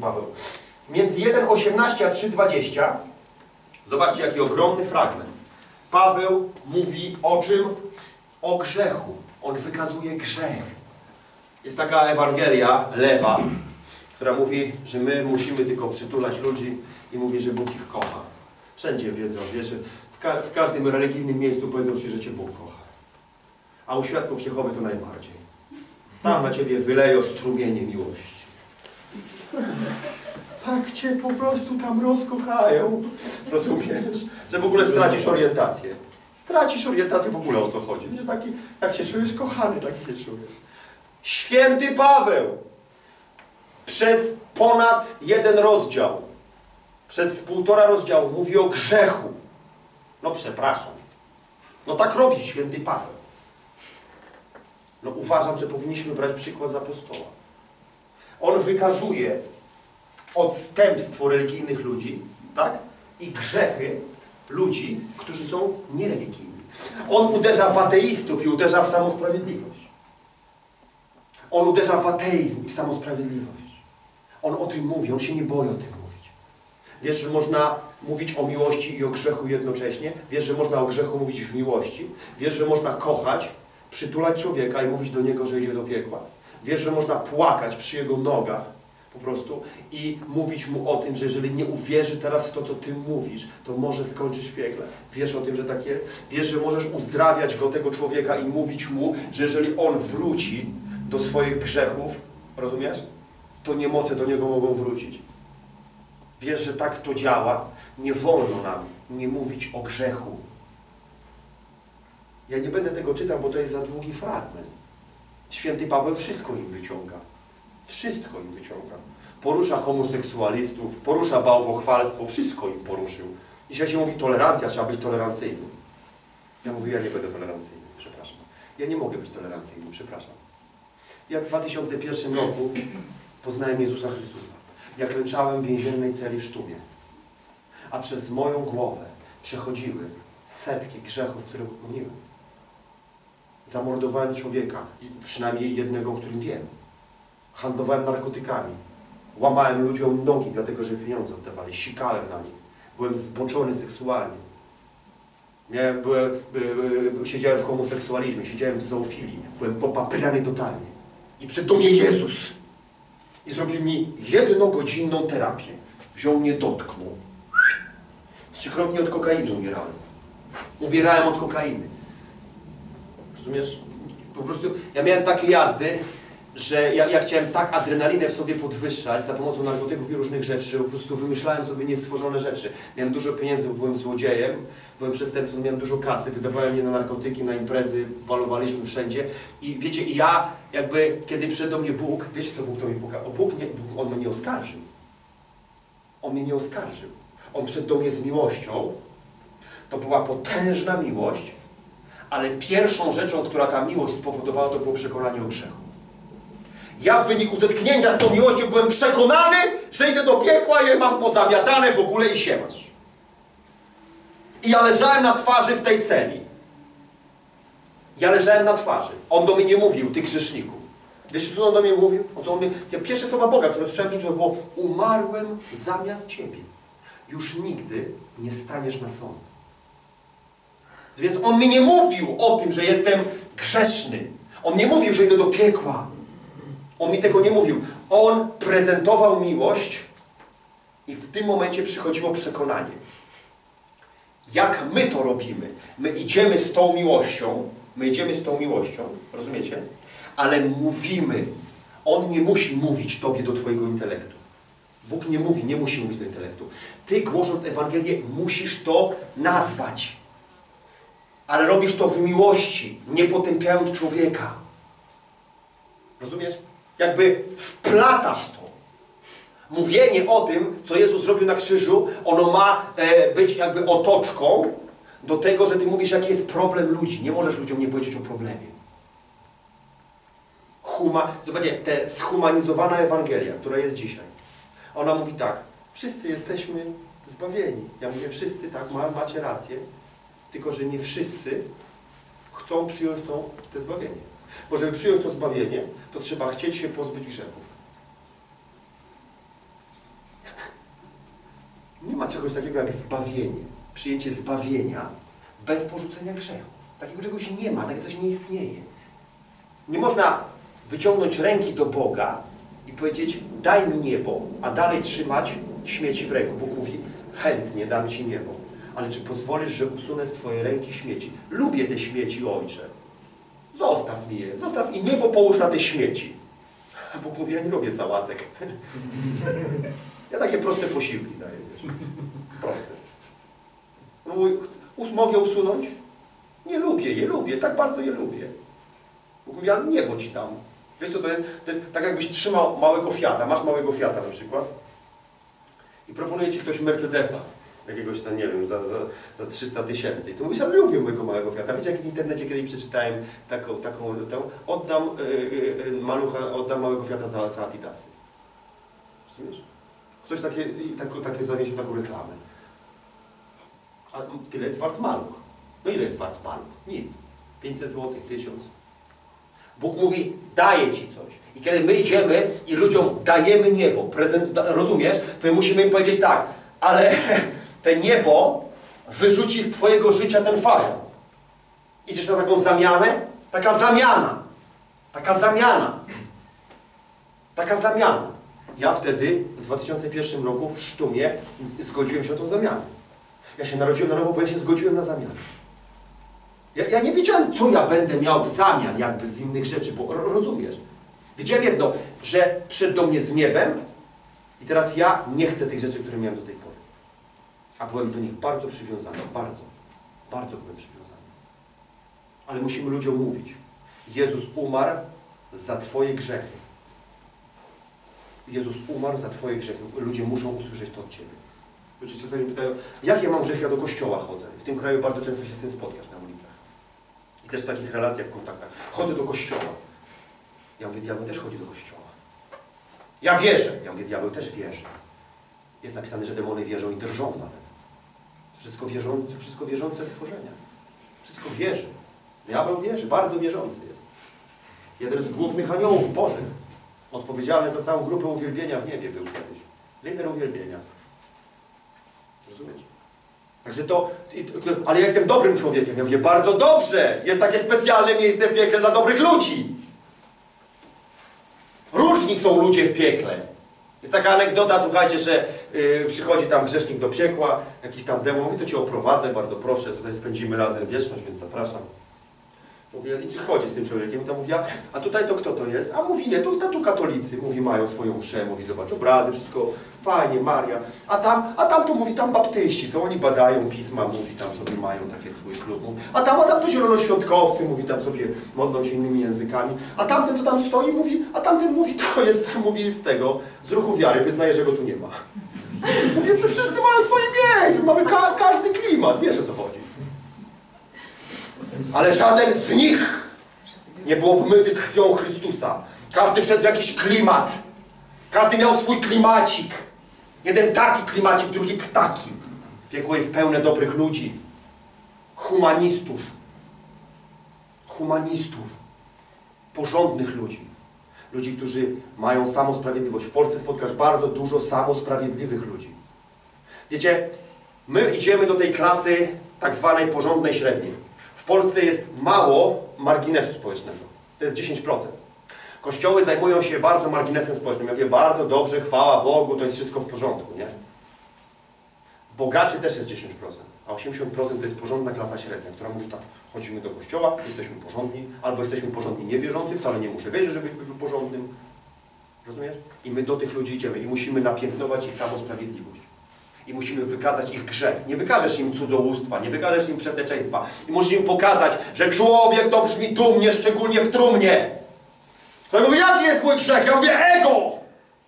Paweł. Między 1,18 a 3,20 zobaczcie jaki ogromny fragment. Paweł mówi o czym? O grzechu. On wykazuje grzech. Jest taka Ewangelia lewa, która mówi, że my musimy tylko przytulać ludzi i mówi, że Bóg ich kocha. Wszędzie wiedzą, wiesz, w, ka w każdym religijnym miejscu powiedzą Ci, że Cię Bóg kocha. A u świadków Jehowy to najbardziej. Tam na Ciebie wyleją strumienie miłości. Tak Cię po prostu tam rozkochają. Rozumiesz? Że w ogóle stracisz orientację. Stracisz orientację w ogóle o co chodzi. Będziesz taki, jak się czujesz kochany, tak się czujesz. Święty Paweł przez ponad jeden rozdział, przez półtora rozdziału mówi o grzechu. No przepraszam. No tak robi święty Paweł. No uważam, że powinniśmy brać przykład z apostoła. On wykazuje odstępstwo religijnych ludzi, tak? I grzechy ludzi, którzy są niereligijni. On uderza w ateistów i uderza w samą sprawiedliwość. On uderza w ateizm i w samą sprawiedliwość. On o tym mówi, on się nie boi o tym mówić. Wiesz, że można mówić o miłości i o grzechu jednocześnie? Wiesz, że można o grzechu mówić w miłości? Wiesz, że można kochać, przytulać człowieka i mówić do niego, że idzie do piekła? Wiesz, że można płakać przy jego nogach po prostu i mówić mu o tym, że jeżeli nie uwierzy teraz w to, co ty mówisz, to może skończyć w piekle. Wiesz o tym, że tak jest? Wiesz, że możesz uzdrawiać go, tego człowieka i mówić mu, że jeżeli on wróci do swoich grzechów, rozumiesz? To niemoce do niego mogą wrócić. Wiesz, że tak to działa? Nie wolno nam nie mówić o grzechu. Ja nie będę tego czytał, bo to jest za długi fragment. Święty Paweł wszystko im wyciąga. Wszystko im wyciąga. Porusza homoseksualistów, porusza bałwochwalstwo, wszystko im poruszył. Dzisiaj się mówi tolerancja, trzeba być tolerancyjnym. Ja mówię, ja nie będę tolerancyjny, przepraszam. Ja nie mogę być tolerancyjny, przepraszam. Ja w 2001 roku poznałem Jezusa Chrystusa. Ja klęczałem w więziennej celi w Sztumie. A przez moją głowę przechodziły setki grzechów, które popełniłem. Zamordowałem człowieka, przynajmniej jednego, o którym wiem. Handlowałem narkotykami. Łamałem ludziom nogi, dlatego że pieniądze oddawali. Sikałem na nich. Byłem zboczony seksualnie. Miałem, byłem, by, by, siedziałem w homoseksualizmie, siedziałem w zoofilii. Byłem popaprany totalnie. I przed to mnie Jezus. I zrobił mi jednogodzinną terapię. Wziął mnie, dotknął. Trzykrotnie od kokainy umierałem. Umierałem od kokainy. Rozumiesz? Po prostu ja miałem takie jazdy, że ja, ja chciałem tak adrenalinę w sobie podwyższać za pomocą narkotyków i różnych rzeczy, że po prostu wymyślałem sobie niestworzone rzeczy. Miałem dużo pieniędzy, bo byłem złodziejem, byłem przestępcą, miałem dużo kasy, wydawałem je na narkotyki, na imprezy, balowaliśmy wszędzie. I wiecie, i ja jakby, kiedy przyszedł do mnie Bóg, wiecie co Bóg do mnie puka? O Bóg, nie, Bóg, On mnie nie oskarżył. On mnie nie oskarżył. On przyszedł do mnie z miłością. To była potężna miłość, ale pierwszą rzeczą, która ta miłość spowodowała, to było przekonanie o grzechu. Ja w wyniku zetknięcia z tą miłością byłem przekonany, że idę do piekła i mam pozamiatane w ogóle i siemasz. I ja leżałem na twarzy w tej celi. Ja leżałem na twarzy. On do mnie nie mówił, ty grzeszniku. Wiesz, co on do mnie mówił? O co on mnie... Ja pierwsze słowa Boga, które słyszałem w życiu, to było umarłem zamiast Ciebie. Już nigdy nie staniesz na sąd. Więc on mi nie mówił o tym, że jestem grzeszny. On nie mówił, że idę do piekła. On mi tego nie mówił. On prezentował miłość i w tym momencie przychodziło przekonanie. Jak my to robimy? My idziemy z tą miłością, my idziemy z tą miłością, rozumiecie? Ale mówimy. On nie musi mówić Tobie do Twojego intelektu. Bóg nie mówi, nie musi mówić do intelektu. Ty głosząc Ewangelię musisz to nazwać. Ale robisz to w miłości, nie potępiając człowieka. Rozumiesz? Jakby wplatasz to. Mówienie o tym, co Jezus zrobił na krzyżu, ono ma e, być jakby otoczką do tego, że Ty mówisz, jaki jest problem ludzi. Nie możesz ludziom nie powiedzieć o problemie. Huma, zobaczcie, ta schumanizowana Ewangelia, która jest dzisiaj, ona mówi tak, wszyscy jesteśmy zbawieni. Ja mówię, wszyscy, tak, ma, macie rację, tylko że nie wszyscy chcą przyjąć to, to zbawienie. Bo żeby przyjąć to zbawienie, to trzeba chcieć się pozbyć grzechów. Nie ma czegoś takiego jak zbawienie. Przyjęcie zbawienia bez porzucenia grzechu. Takiego czegoś nie ma, takie coś nie istnieje. Nie można wyciągnąć ręki do Boga i powiedzieć daj mi niebo, a dalej trzymać śmieci w ręku. Bóg mówi chętnie dam Ci niebo. Ale czy pozwolisz, że usunę z Twojej ręki śmieci? Lubię te śmieci, Ojcze. Zostaw mi je. Zostaw i niebo połóż na te śmieci. A Bóg mówi, ja nie robię sałatek. Ja takie proste posiłki daję. Wiesz. Proste. Mówi, "Us- mogę usunąć? Nie lubię je, lubię. Tak bardzo je lubię. Bóg mówi, ale niebo Ci dam. Wiesz co to jest? To jest tak jakbyś trzymał małego Fiata. Masz małego Fiata na przykład. I proponuje Ci ktoś Mercedesa. Jakiegoś tam, nie wiem, za, za, za 300 tysięcy. I ty mówisz, ale lubię mojego małego Fiata. Wiecie, jak w internecie kiedyś przeczytałem taką, taką, tą, oddam y, y, y, malucha, oddam małego Fiata za, za Adidasy. Rozumiesz? Ktoś takie, i taką- takie zawiesił taką reklamę. A tyle jest wart maluch. No ile jest wart maluch? Nic. 500 zł, 1000. Bóg mówi, daję Ci coś. I kiedy my idziemy i ludziom dajemy niebo, prezent, rozumiesz, to my musimy im powiedzieć tak, ale te niebo wyrzuci z Twojego życia ten fajans. Idziesz na taką zamianę? Taka zamiana. Taka zamiana. Taka zamiana. Ja wtedy w 2001 roku w Sztumie zgodziłem się na tą zamianę. Ja się narodziłem na nowo, bo ja się zgodziłem na zamianę. Ja, ja nie wiedziałem, co ja będę miał w zamian jakby z innych rzeczy, bo ro- rozumiesz. Wiedziałem jedno, że przyszedł do mnie z niebem i teraz ja nie chcę tych rzeczy, które miałem do tej. A byłem do nich bardzo przywiązany, bardzo, bardzo byłem przywiązany. Ale musimy ludziom mówić. Jezus umarł za Twoje grzechy. Jezus umarł za Twoje grzechy. Ludzie muszą usłyszeć to od Ciebie. Ludzie czasami pytają, jak ja mam grzechy, ja do kościoła chodzę. W tym kraju bardzo często się z tym spotkasz na ulicach. I też w takich relacjach, w kontaktach. Chodzę do kościoła. Ja mówię, diabeł też chodzi do kościoła. Ja wierzę. Ja mówię, diabeł też wierzy. Jest napisane, że demony wierzą i drżą nawet. Wszystko, wierzą, wszystko wierzące stworzenia. Wszystko wierzy. Diabeł wierzy, bardzo wierzący jest. Jeden z głównych aniołów bożych, odpowiedzialny za całą grupę uwielbienia w niebie był kiedyś. Lider uwielbienia. Rozumiesz? Także to, ale ja jestem dobrym człowiekiem. Ja mówię, bardzo dobrze. Jest takie specjalne miejsce w piekle dla dobrych ludzi. Różni są ludzie w piekle. Jest taka anegdota, słuchajcie, że yy, przychodzi tam grzesznik do piekła, jakiś tam demon, mówi, to Cię oprowadzę, bardzo proszę, tutaj spędzimy razem wieczność, więc zapraszam. Mówię, i czy chodzi z tym człowiekiem? To mówi, a, a tutaj to kto to jest? A mówi, nie, tu, tu katolicy. Mówi, mają swoją mszę, mówi, zobacz, obrazy, wszystko fajnie, Maria. A tam, a tam to mówi, tam baptyści są, oni badają pisma, mówi, tam sobie mają takie swój klub. Mówi, a tam, a tam to zielonoświątkowcy, mówi, tam sobie modlą się innymi językami. A tamten, co tam stoi, mówi, a tamten mówi, to jest, mówi z tego, z ruchu wiary, wyznaje, że go tu nie ma. Mówię, wszyscy mają swoje miejsce, mamy ka każdy klimat, wiesz o co chodzi. Ale żaden z nich nie był obmyty krwią Chrystusa. Każdy wszedł w jakiś klimat. Każdy miał swój klimacik. Jeden taki klimacik, drugi taki. Piekło jest pełne dobrych ludzi. Humanistów. Humanistów. Porządnych ludzi. Ludzi, którzy mają samosprawiedliwość. W Polsce spotkasz bardzo dużo samosprawiedliwych ludzi. Wiecie, my idziemy do tej klasy tak zwanej porządnej średniej. Polsce jest mało marginesu społecznego. To jest 10%. Kościoły zajmują się bardzo marginesem społecznym. Ja mówię, bardzo dobrze, chwała Bogu, to jest wszystko w porządku, nie? Bogaczy też jest 10%, a 80% to jest porządna klasa średnia, która mówi tak, chodzimy do kościoła, jesteśmy porządni, albo jesteśmy porządni niewierzący, wcale nie muszę wierzyć, żeby być porządnym. Rozumiesz? I my do tych ludzi idziemy i musimy napiętnować ich samosprawiedliwość. I musimy wykazać ich grzech. Nie wykażesz im cudzołóstwa, nie wykażesz im przeteczeństwa. I musisz im pokazać, że człowiek to brzmi dumnie, szczególnie w trumnie. To ja mówię, jaki jest mój grzech? Ja mówię, ego!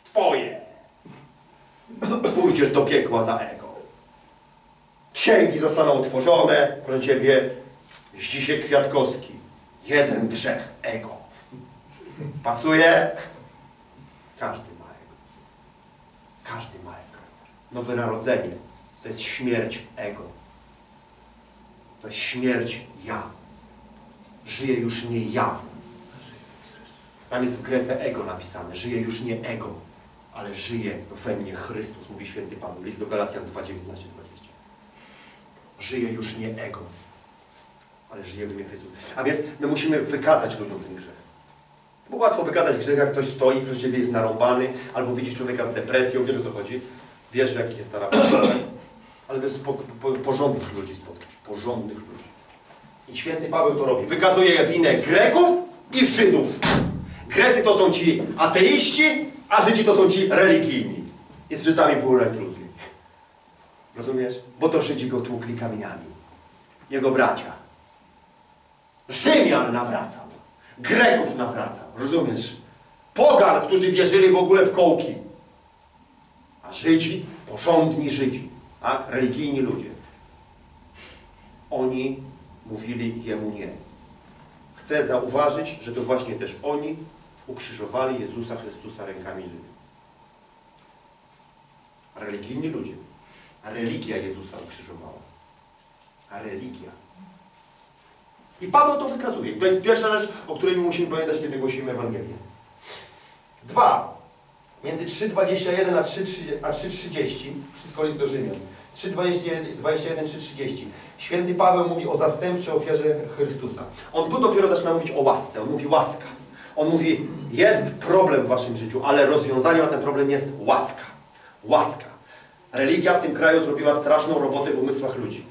Twoje. Pójdziesz do piekła za ego. Księgi zostaną otworzone, proszę Ciebie, Zdzisiek Kwiatkowski. Jeden grzech, ego. Pasuje? Każdy ma ego. Każdy ma ego. Nowe narodzenie to jest śmierć ego. To jest śmierć ja. Żyję już nie ja. Tam jest w Grece ego napisane. Żyje już nie ego. ale żyje we mnie Chrystus, mówi święty Paweł, list do Galacjan 2, 19, 20. Żyje już nie ego, ale żyje w mnie Chrystus. A więc my musimy wykazać ludziom ten grzech. Bo łatwo wykazać grzech, jak ktoś stoi, przy ciebie jest narąbany, albo widzisz człowieka z depresją, wiesz o co chodzi, wiesz w jakich jest tarapatach, ale wy po, po, porządnych ludzi spotkasz, porządnych ludzi. I święty Paweł to robi. Wykazuje winę Greków i Żydów. Grecy to są ci ateiści, a Żydzi to są ci religijni. I z Żydami było najtrudniej. Rozumiesz? Bo to Żydzi go tłukli kamieniami. Jego bracia. Rzymian nawracał. Greków nawracał. Rozumiesz? Pogan, którzy wierzyli w ogóle w kołki. Żydzi, porządni Żydzi, tak? religijni ludzie. Oni mówili jemu nie. Chcę zauważyć, że to właśnie też oni ukrzyżowali Jezusa Chrystusa rękami żywych. Religijni ludzie. A religia Jezusa ukrzyżowała. A religia. I Paweł to wykazuje. To jest pierwsza rzecz, o której my musimy pamiętać, kiedy głosimy Ewangelię. Dwa. Między 3,21 a 3,30 wszystko jest do Rzymian. 3,21, 3,30. Święty Paweł mówi o zastępczej ofierze Chrystusa. On tu dopiero zaczyna mówić o łasce. On mówi łaska. On mówi, jest problem w waszym życiu, ale rozwiązaniem na ten problem jest łaska. Łaska. Religia w tym kraju zrobiła straszną robotę w umysłach ludzi.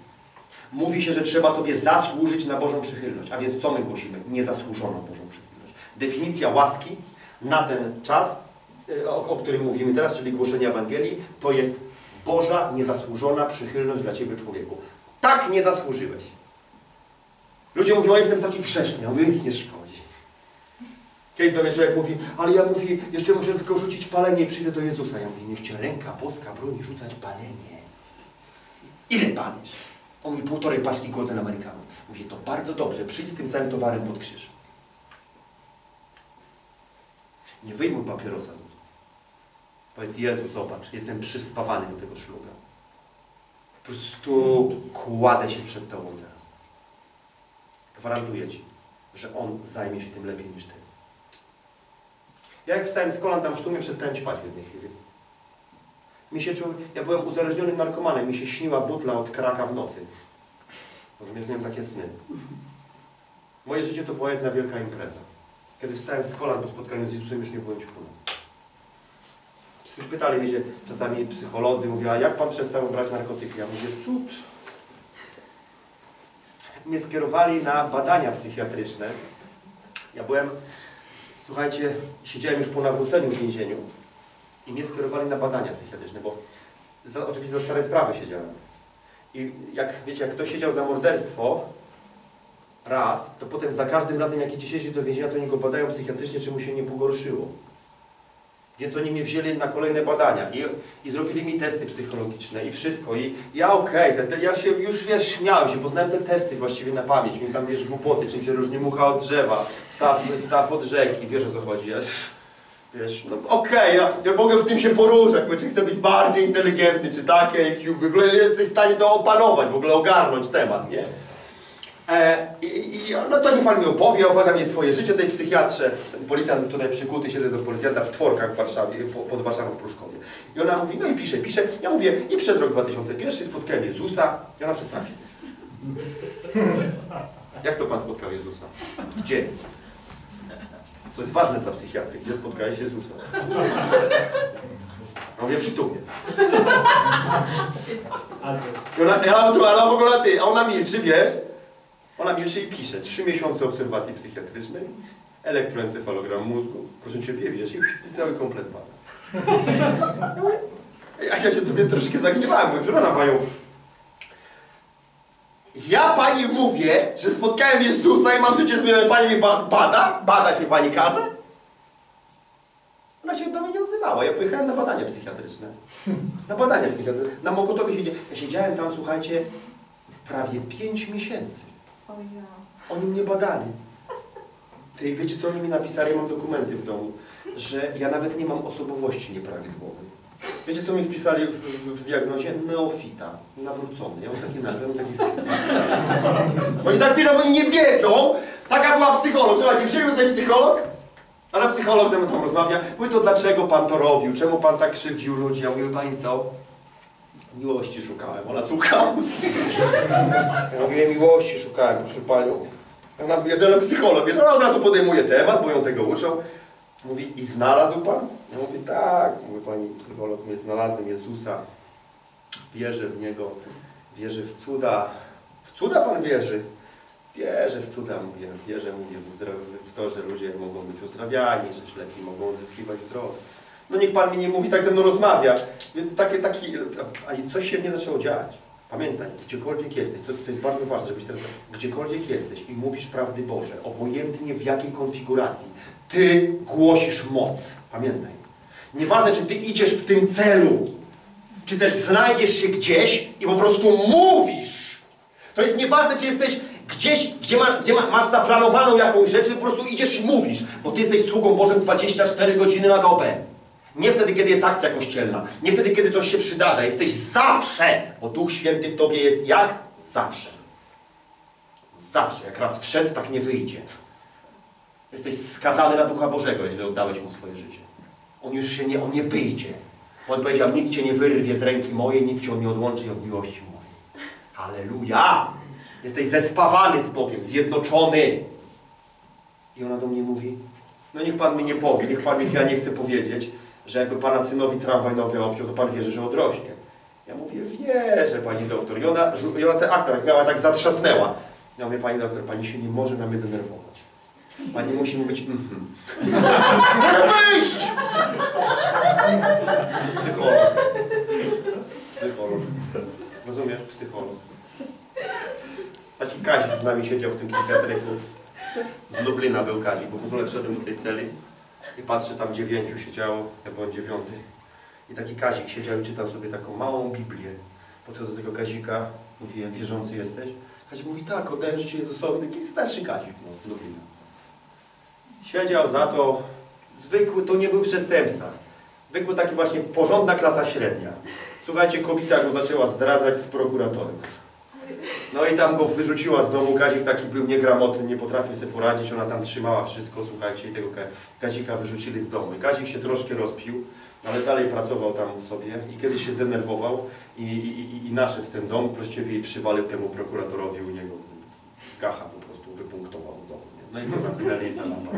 Mówi się, że trzeba sobie zasłużyć na Bożą przychylność. A więc co my głosimy? Niezasłużoną Bożą przychylność. Definicja łaski na ten czas, o, o którym mówimy teraz, czyli głoszenie Ewangelii, to jest Boża niezasłużona przychylność dla Ciebie człowieku. Tak nie zasłużyłeś. Ludzie mówią, jestem taki grzeszny. Ja mówię, nic nie szkodzi. Kiedyś do mnie człowiek mówi, ale ja mówi, jeszcze muszę tylko rzucić palenie i przyjdę do Jezusa. Ja mówię, niech Cię ręka boska broni rzucać palenie. Ile palisz? On mówi, półtorej paczki Golden Americanów. Mówię, to bardzo dobrze, przyjdź z tym całym towarem pod krzyż. Nie wyjmuj papierosa. Powiedz, Jezu, zobacz, jestem przyspawany do tego szluga. Po prostu kładę się przed Tobą teraz. Gwarantuję Ci, że On zajmie się tym lepiej niż Ty. Ja jak wstałem z kolan tam w sztumie, przestałem ćpać w jednej chwili. Mi się czuł, ja byłem uzależnionym narkomanem, mi się śniła butla od kraka w nocy. Rozumiesz, miałem takie sny. Moje życie to była jedna wielka impreza. Kiedy wstałem z kolan po spotkaniu z Jezusem, już nie byłem ćpunem. Pytali mnie się czasami psycholodzy, mówiła, jak Pan przestał brać narkotyki? Ja mówię, cud. Mnie skierowali na badania psychiatryczne. Ja byłem, słuchajcie, siedziałem już po nawróceniu w więzieniu i mnie skierowali na badania psychiatryczne, bo za, oczywiście za stare sprawy siedziałem. I jak wiecie, jak ktoś siedział za morderstwo raz, to potem za każdym razem, jak idzie siedzi do więzienia, to oni go badają psychiatrycznie, czy mu się nie pogorszyło. Więc oni mnie wzięli na kolejne badania i, i zrobili mi testy psychologiczne i wszystko. I ja okej, okay, ja się już wiesz, śmiałem się, poznałem te testy właściwie na pamięć. Mi tam wiesz głupoty, czym się różni mucha od drzewa, staw, staw od rzeki, wiesz o co chodzi. Ja, wiesz, no okej, okay, ja, ja mogę w tym się poruszać, bo czy chcę być bardziej inteligentny, czy takie IQ, w ogóle jesteś w stanie to opanować, w ogóle ogarnąć temat, nie? E, i, i, no to niech Pan mi opowie, opowiada mi swoje życie tej psychiatrze. Policjant tutaj przykuty, siedzę do policjanta w Tworkach w Warszawie, pod Warszawą w Pruszkowie. I ona mówi, no i pisze, pisze. Ja mówię, i przed rok 2001 spotkałem Jezusa. I ona przestała pisać. Jak to Pan spotkał Jezusa? Gdzie? To jest ważne dla psychiatry. Gdzie spotkałeś Jezusa? Ja mówię, w sztumie. I ona, ja, ona w ogóle ty, a ona milczy, wiesz? Ona milczy i pisze. Trzy miesiące obserwacji psychiatrycznej, elektroencefalogram mózgu, proszę Ciebie, wiesz, i cały komplet bada. Ja się sobie troszkę zagniewałem, mówię, przepraszam Panią. Ja Pani mówię, że spotkałem Jezusa i mam życie zmienione, Pani mi ba bada? Badać mi Pani każe? Ona się do mnie nie odzywała. Ja pojechałem na badania psychiatryczne. Na badania psychiatryczne. Na Mokotowie siedziałem. Ja siedziałem tam, słuchajcie, prawie pięć miesięcy. Oni mnie badali. Ty wiecie, co oni mi napisali? Mam dokumenty w domu, że ja nawet nie mam osobowości nieprawidłowej. Wiecie, co mi wpisali w, w, w diagnozie? Neofita, nawrócony. Ja mam taki nazwę, mam taki. Oni tak piszą, oni nie wiedzą. Taka była psycholog. Słuchajcie, wzięli tutaj psycholog A na psycholog ze mną tam rozmawia, mówi to dlaczego pan to robił, czemu pan tak krzywdził ludzi? Ja mówię, pani co? Miłości szukałem, ona słucha. Ja mówię, miłości szukałem, proszę panią. Ona mówi, że psycholog, wiesz, ona od razu podejmuje temat, bo ją tego uczą. Mówi, i znalazł pan? Ja mówię, tak, mówi pani psycholog, mnie znalazłem Jezusa. Wierzę w Niego, wierzę w cuda. W cuda pan wierzy? Wierzę w cuda, mówię, wierzę, mówię w, w to, że ludzie mogą być uzdrawiani, że ślepi mogą uzyskiwać wzrok. No niech Pan mi nie mówi, tak ze mną rozmawia. Takie, taki, a coś się w mnie zaczęło dziać. Pamiętaj, gdziekolwiek jesteś, to, to jest bardzo ważne, żebyś teraz, gdziekolwiek jesteś i mówisz prawdy Boże, obojętnie w jakiej konfiguracji, Ty głosisz moc. Pamiętaj. Nieważne, czy Ty idziesz w tym celu, czy też znajdziesz się gdzieś i po prostu mówisz. To jest nieważne, czy jesteś gdzieś, gdzie, ma, gdzie ma, masz zaplanowaną jakąś rzecz, po prostu idziesz i mówisz, bo ty jesteś sługą Bożym 24 godziny na dobę. Nie wtedy, kiedy jest akcja kościelna, nie wtedy, kiedy coś się przydarza. Jesteś zawsze, bo Duch Święty w tobie jest jak? Zawsze. Zawsze. Jak raz wszedł, tak nie wyjdzie. Jesteś skazany na Ducha Bożego, jeżeli oddałeś Mu swoje życie. On już się nie, on nie wyjdzie. On powiedział, nikt Cię nie wyrwie z ręki mojej, nikt Cię nie odłączy od miłości mojej. Halleluja! Jesteś zespawany z Bogiem, zjednoczony. I ona do mnie mówi, no niech Pan mi nie powie, niech Pan mi, ja nie chcę powiedzieć, że jakby Pana synowi tramwaj nogę obciął, to Pan wierzy, że odrośnie. Ja mówię, wierzę Pani doktor. I ona, i ona te akta tak miała, tak zatrzasnęła. Ja mówię, Pani doktor, Pani się nie może na mnie denerwować. Pani musi mówić, mhm. Mogę wyjść! Psycholog. Psycholog. Rozumiesz? Psycholog. Taki Kazik z nami siedział w tym psychiatryku. Z Lublina był Kazik, bo w ogóle wszedłem do tej celi i patrzę, tam dziewięciu siedziało, ja byłem dziewiąty. I taki Kazik siedział i czytał sobie taką małą Biblię. Podchodzę do tego Kazika, mówię, wierzący jesteś? Kazik mówi, tak, oddałem życie Jezusowi. Taki starszy Kazik no, z Lublina. Siedział za to, zwykły, to nie był przestępca. Zwykły taki właśnie porządna klasa średnia. Słuchajcie, kobieta go zaczęła zdradzać z prokuratorem. No i tam go wyrzuciła z domu, Kazik taki był niegramotny, nie potrafił sobie poradzić, ona tam trzymała wszystko, słuchajcie, i tego Ka- Kazika wyrzucili z domu. I Kazik się troszkę rozpił, ale dalej pracował tam sobie i kiedyś się zdenerwował i, i, i, i naszedł ten dom, proszę Ciebie, i przywalił temu prokuratorowi u niego. Gacha po prostu wypunktował w domu. nie? No i go zamknęli i zalampał.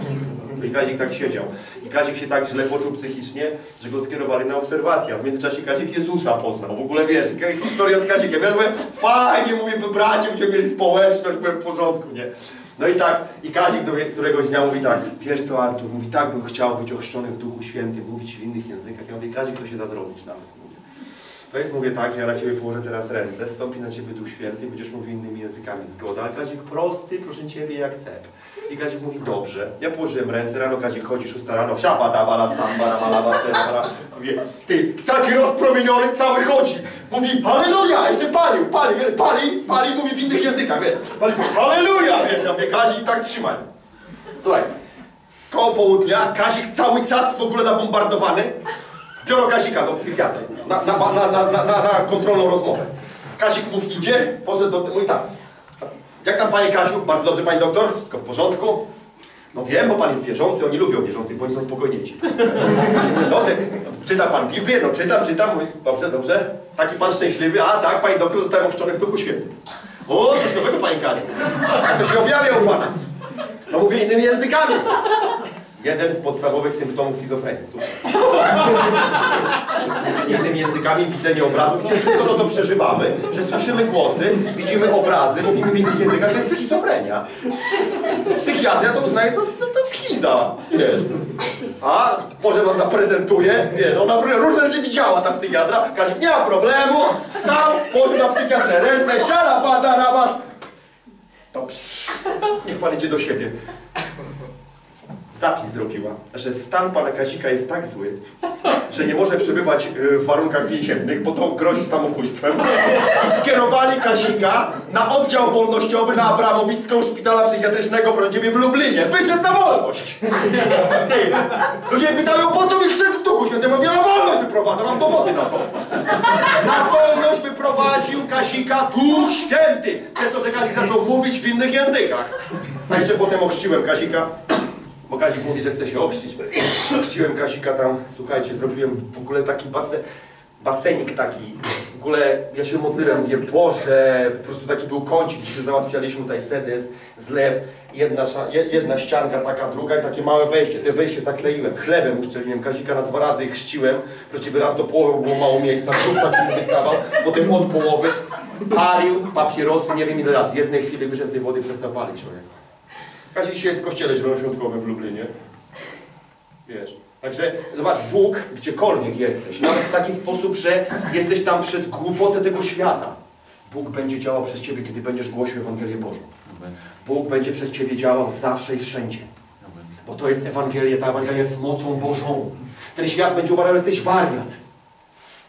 I Kazik tak siedział. I Kazik się tak źle poczuł psychicznie, że go skierowali na obserwację. A w międzyczasie Kazik Jezusa poznał. W ogóle wiesz, historia z Kazikiem. Ja byłem fajnie, mówię, bracie, będziemy mieli społeczność, byłem w porządku, nie? No i tak, i Kazik do mnie któregoś dnia mówi tak, wiesz co Artur, mówi tak bym chciał być ochrzczony w Duchu Świętym, mówić w innych językach. Ja mówię, Kazik to się da zrobić nawet. To jest, mówię tak, że ja na Ciebie położę teraz ręce, stąpi na Ciebie Duch Święty, będziesz mówił innymi językami, zgoda. Kazik prosty, proszę Ciebie, jak cep. I Kazik mówi, dobrze. Ja położyłem ręce, rano Kazik chodzi, szósta rano, siapa, dawala, samba, ramala, sera, Mówię, ty, taki rozpromieniony, cały chodzi. Mówi, halleluja, jeszcze palił, pali, wie, pali, pali, mówi w innych językach, wie, pali, halleluja, wiesz, ja mówię, Kazik, tak trzymaj. Słuchaj, koło południa, Kazik cały czas w ogóle nabombardowany, biorą Kazika do psychiatry na, na, na, na, na, na, kontrolną rozmowę. Kazik mówi, idzie, poszedł do mówi tak. Jak tam panie Kaziu? Bardzo dobrze pani doktor? Wszystko w porządku? No wiem, bo pan jest wierzący, oni lubią wierzących, bo oni są spokojniejsi. Dobrze, czyta pan Biblię? No czytam, czytam. Dobrze, dobrze. Taki pan szczęśliwy? A tak, pani doktor zostałem ochrzczony w Duchu Świętym. O, coś nowego panie Kaziu. Jak to się objawia u pana? No mówię innymi językami. Jeden z podstawowych symptomów schizofrenii. Słuchaj. Innymi językami, widzenie obrazów, widzimy wszystko to, co przeżywamy, że słyszymy głosy, widzimy obrazy, mówimy w innych językach, to jest schizofrenia. Psychiatria to uznaje za to jest schiza, wiesz. A może wam zaprezentuje, wiesz, ona różne rzeczy widziała, ta psychiatra, każe, nie ma problemu, wstał, położył na psychiatrę ręce, siara, bada, rabas. To psz, niech pan idzie do siebie zapis zrobiła, że stan pana Kazika jest tak zły, że nie może przebywać y, w warunkach więziennych, bo to grozi samobójstwem. I skierowali Kazika na oddział wolnościowy na Abramowicką Szpitala Psychiatrycznego Prądziebie w Lublinie. Wyszedł na wolność! Ty, ludzie pytają, po co mi chrzest w Duchu Świętym? Ja mówię, na wolność wyprowadza, mam dowody na to. Na wolność wyprowadził Kazika Duch Święty, przez to, że Kazik zaczął mówić w innych językach. A jeszcze potem ochrzciłem Kazika. Bo Kazik mówi, że chce się ochrzcić. Ochrzciłem Kazika tam, słuchajcie, zrobiłem w ogóle taki basen, basenik taki. W ogóle ja się modliłem, mówię, Boże, po prostu taki był kącik, gdzie się załatwialiśmy tutaj sedes, zlew, jedna, jedna ścianka taka, druga i takie małe wejście. Te wejście zakleiłem, chlebem uszczeliłem Kazika na dwa razy chrzciłem. Właściwie raz do połowy było mało miejsca, brzuch taki wystawał, potem od połowy. Palił papierosy, nie wiem ile lat, w jednej chwili wyszedł z tej wody, przestał palić człowiek. Kazik się jest w kościele zielonoświątkowym w Lublinie. Wiesz. Także zobacz, Bóg gdziekolwiek jesteś, nawet w taki sposób, że jesteś tam przez głupotę tego świata. Bóg będzie działał przez Ciebie, kiedy będziesz głosił Ewangelię Bożą. Bóg będzie przez Ciebie działał zawsze i wszędzie. Bo to jest Ewangelia, ta Ewangelia jest mocą Bożą. Ten świat będzie uważał, że jesteś wariat.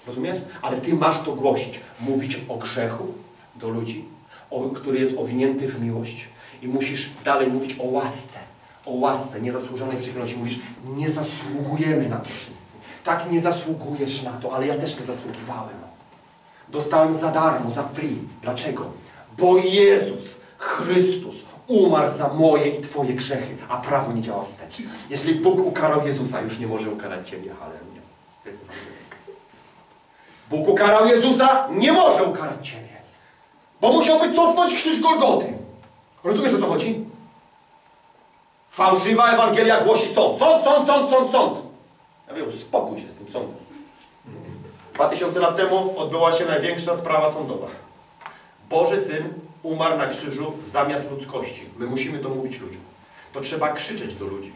Rozumiesz? Ale Ty masz to głosić. Mówić o grzechu do ludzi, o, który jest owinięty w miłość. I musisz dalej mówić o łasce. O łasce, niezasłużonej przychylności. Mówisz, nie zasługujemy na to wszyscy. Tak, nie zasługujesz na to, ale ja też nie zasługiwałem. Dostałem za darmo, za free. Dlaczego? Bo Jezus Chrystus umarł za moje i Twoje grzechy, a prawo nie działa wstecz. Jeżeli Bóg ukarał Jezusa, już nie może ukarać Ciebie. Halleluja. To jest. Bóg ukarał Jezusa, nie może ukarać Ciebie. Bo musiałby cofnąć krzyż Golgoty. Rozumiesz o co chodzi? Fałszywa Ewangelia głosi sąd. Sąd, sąd, sąd, sąd, sąd. Ja wiem, spokój się z tym sądem. Dwa tysiące lat temu odbyła się największa sprawa sądowa. Boży Syn umarł na krzyżu zamiast ludzkości. My musimy to mówić ludziom. To trzeba krzyczeć do ludzi.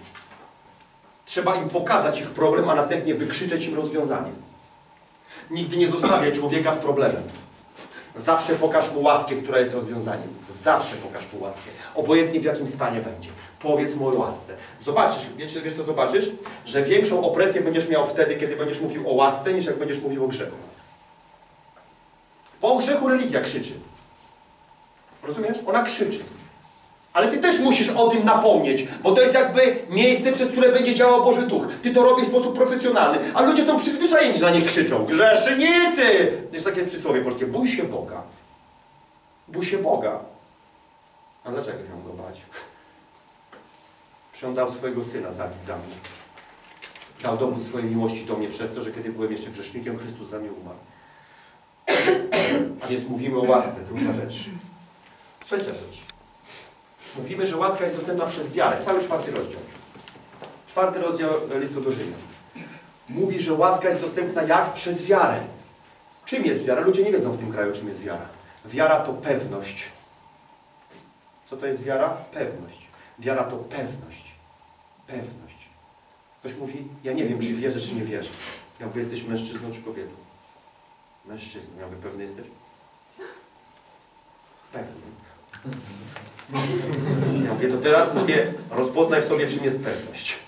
Trzeba im pokazać ich problem, a następnie wykrzyczeć im rozwiązanie. Nigdy nie zostawiaj człowieka z problemem. Zawsze pokaż mu łaskę, która jest rozwiązaniem. Zawsze pokaż mu łaskę. Obojętnie w jakim stanie będzie. Powiedz mu łasce. Zobaczysz, wiesz, wiesz co zobaczysz? Że większą opresję będziesz miał wtedy, kiedy będziesz mówił o łasce, niż jak będziesz mówił o grzechu. Bo o grzechu religia krzyczy. Rozumiesz? Ona krzyczy. Ale ty też musisz o tym napomnieć, bo to jest jakby miejsce, przez które będzie działał Boży Duch. Ty to robisz w sposób profesjonalny, a ludzie są przyzwyczajeni, że na nie krzyczą. Grzesznicy! Jest takie przysłowie polskie. Bój się Boga. Bój się Boga. A dlaczego się go bać? Że on dał swojego Syna zabić za mnie. Dał dowód swojej miłości do mnie przez to, że kiedy byłem jeszcze grzesznikiem, Chrystus za mnie umarł. A więc mówimy o łasce. Druga rzecz. Trzecia rzecz. Mówimy, że łaska jest dostępna przez wiarę. Cały czwarty rozdział. Czwarty rozdział listu do Rzymian. Mówi, że łaska jest dostępna jak? Przez wiarę. Czym jest wiara? Ludzie nie wiedzą w tym kraju, czym jest wiara. Wiara to pewność. Co to jest wiara? Pewność. Wiara to pewność. Pewność. Ktoś mówi, ja nie wiem, czy wierzę, czy nie wierzę. Ja mówię, jesteś mężczyzną czy kobietą? Mężczyzną. Ja mówię, pewny jesteś? Pewny. Ja mówię, to teraz mówię, rozpoznaj w sobie, czym jest pewność.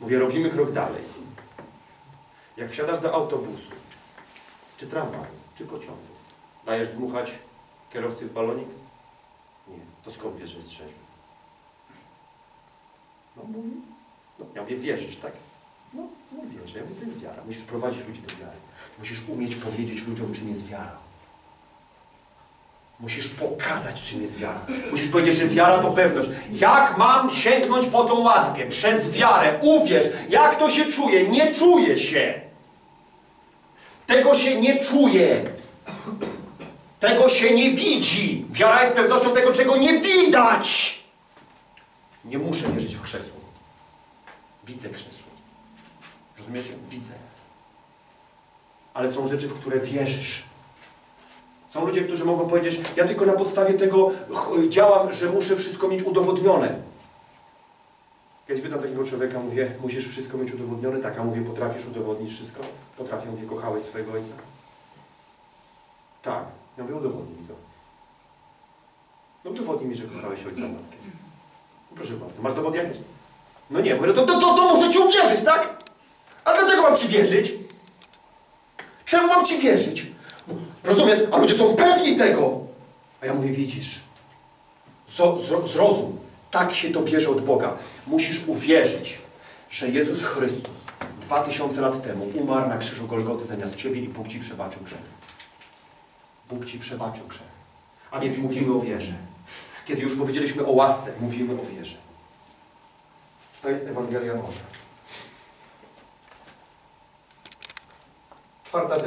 Mówię, robimy krok dalej. Jak wsiadasz do autobusu, czy tramwaju, czy pociągu, dajesz dmuchać kierowcy w balonik? Nie. To skąd wiesz, że jest trzeźwy? No mówi. No, ja mówię, wierzysz, tak? No, no wierzę. Ja mówię, to jest wiara. Musisz prowadzić ludzi do wiary. Musisz umieć powiedzieć ludziom, czym jest wiara. Musisz pokazać, czym jest wiara. Musisz powiedzieć, że wiara to pewność. Jak mam sięgnąć po tą łaskę? Przez wiarę. Uwierz. Jak to się czuje? Nie czuje się. Tego się nie czuje. Tego się nie widzi. Wiara jest pewnością tego, czego nie widać. Nie muszę wierzyć w krzesło. Widzę krzesło. Rozumiecie? Widzę. Ale są rzeczy, w które wierzysz. Są ludzie, którzy mogą powiedzieć, ja tylko na podstawie tego działam, że muszę wszystko mieć udowodnione. Kiedyś pytam takiego człowieka, mówię, musisz wszystko mieć udowodnione? Tak, a mówię, potrafisz udowodnić wszystko? Potrafię, mówię, kochałeś swojego ojca? Tak. Ja mówię, udowodnij mi to. No udowodnij mi, że kochałeś ojca matkę. Proszę bardzo, masz dowody jakieś? No nie, mówię, no to, to, to, to muszę Ci uwierzyć, tak? A dlaczego mam Ci wierzyć? Czemu mam Ci wierzyć? Rozumiesz? A ludzie są pewni tego. A ja mówię, widzisz, zrozum, tak się to bierze od Boga. Musisz uwierzyć, że Jezus Chrystus dwa tysiące lat temu umarł na krzyżu Golgoty zamiast Ciebie i Bóg Ci przebaczył grzech. Bóg Ci przebaczył grzech. A więc mówimy o wierze. Kiedy już powiedzieliśmy o łasce, mówimy o wierze. To jest Ewangelia Boża. Czwarta rzecz.